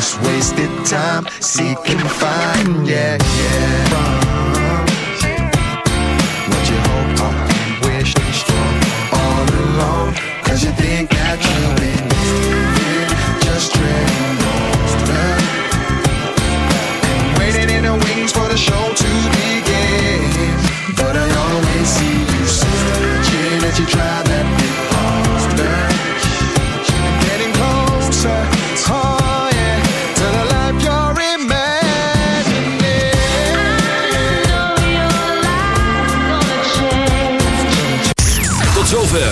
just wasted time seeking fine, yeah, yeah.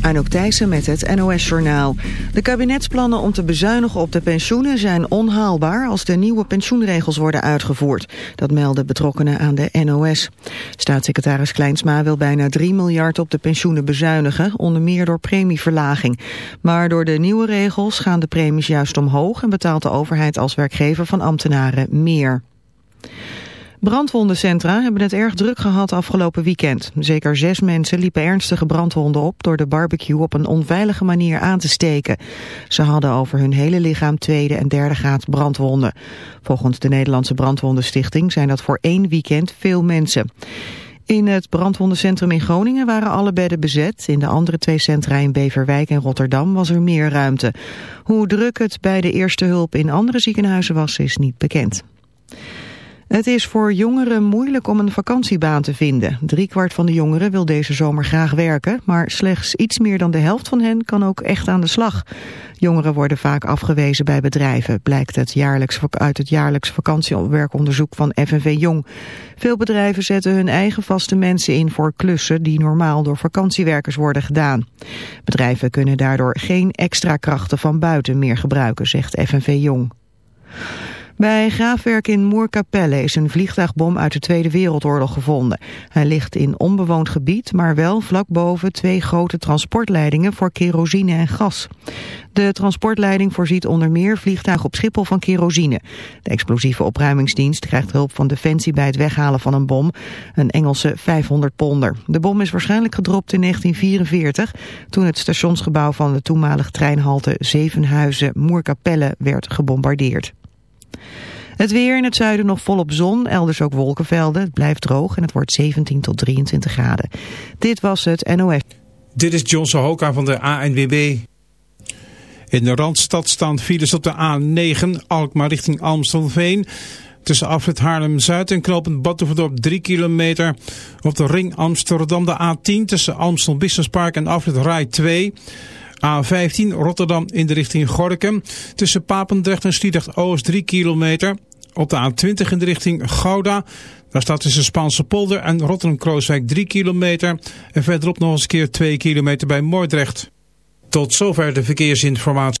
Anouk Thijssen met het NOS-journaal. De kabinetsplannen om te bezuinigen op de pensioenen zijn onhaalbaar als de nieuwe pensioenregels worden uitgevoerd. Dat melden betrokkenen aan de NOS. Staatssecretaris Kleinsma wil bijna 3 miljard op de pensioenen bezuinigen, onder meer door premieverlaging. Maar door de nieuwe regels gaan de premies juist omhoog en betaalt de overheid als werkgever van ambtenaren meer. Brandwondencentra hebben het erg druk gehad afgelopen weekend. Zeker zes mensen liepen ernstige brandwonden op door de barbecue op een onveilige manier aan te steken. Ze hadden over hun hele lichaam tweede en derde graad brandwonden. Volgens de Nederlandse Brandwondenstichting zijn dat voor één weekend veel mensen. In het brandwondencentrum in Groningen waren alle bedden bezet. In de andere twee centra in Beverwijk en Rotterdam was er meer ruimte. Hoe druk het bij de eerste hulp in andere ziekenhuizen was, is niet bekend. Het is voor jongeren moeilijk om een vakantiebaan te vinden. Driekwart van de jongeren wil deze zomer graag werken, maar slechts iets meer dan de helft van hen kan ook echt aan de slag. Jongeren worden vaak afgewezen bij bedrijven, blijkt het jaarlijks, uit het jaarlijks vakantiewerkonderzoek van FNV Jong. Veel bedrijven zetten hun eigen vaste mensen in voor klussen die normaal door vakantiewerkers worden gedaan. Bedrijven kunnen daardoor geen extra krachten van buiten meer gebruiken, zegt FNV Jong. Bij graafwerk in Moerkapelle is een vliegtuigbom uit de Tweede Wereldoorlog gevonden. Hij ligt in onbewoond gebied, maar wel vlak boven twee grote transportleidingen voor kerosine en gas. De transportleiding voorziet onder meer vliegtuigen op Schiphol van kerosine. De explosieve opruimingsdienst krijgt hulp van Defensie bij het weghalen van een bom, een Engelse 500 ponder. De bom is waarschijnlijk gedropt in 1944, toen het stationsgebouw van de toenmalige treinhalte Zevenhuizen Moerkapelle werd gebombardeerd. Het weer in het zuiden nog volop zon, elders ook wolkenvelden. Het blijft droog en het wordt 17 tot 23 graden. Dit was het NOS. Dit is John Sohoka van de ANWB. In de Randstad staan files op de A9, Alkmaar richting Amstelveen. Tussen afrit Haarlem-Zuid en knooppunt Batuverdorp 3 kilometer. Op de ring Amsterdam de A10 tussen Amstel Business Park en afrit Rai 2... A15 Rotterdam in de richting Gorkum. Tussen Papendrecht en Sliedrecht-Oost 3 kilometer. Op de A20 in de richting Gouda. Daar staat tussen Spaanse polder en Rotterdam-Krooswijk 3 kilometer. En verderop nog eens een keer 2 kilometer bij Moordrecht. Tot zover de verkeersinformatie.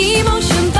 一梦寻她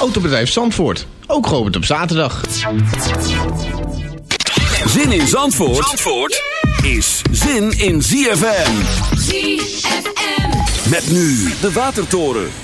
Autobedrijf Zandvoort. Ook gehoord op zaterdag. Zin in Zandvoort, Zandvoort is zin in ZFM. ZFM. Met nu de Watertoren.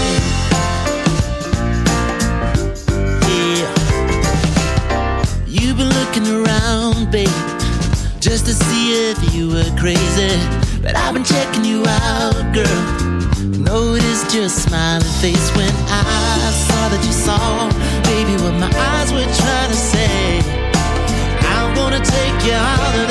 to see if you were crazy, but I've been checking you out, girl. Noticed your smiling face when I saw that you saw, baby, what my eyes were trying to say. I'm gonna take you out of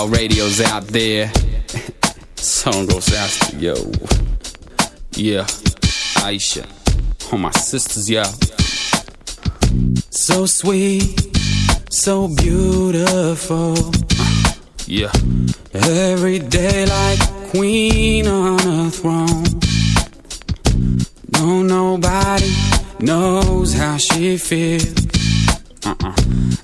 all radios out there. Song goes out to yo. Yeah, Aisha. All my sisters, yo. So sweet, so beautiful. Yeah. Every day like queen on a throne. No, nobody knows how she feels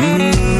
Mm -hmm.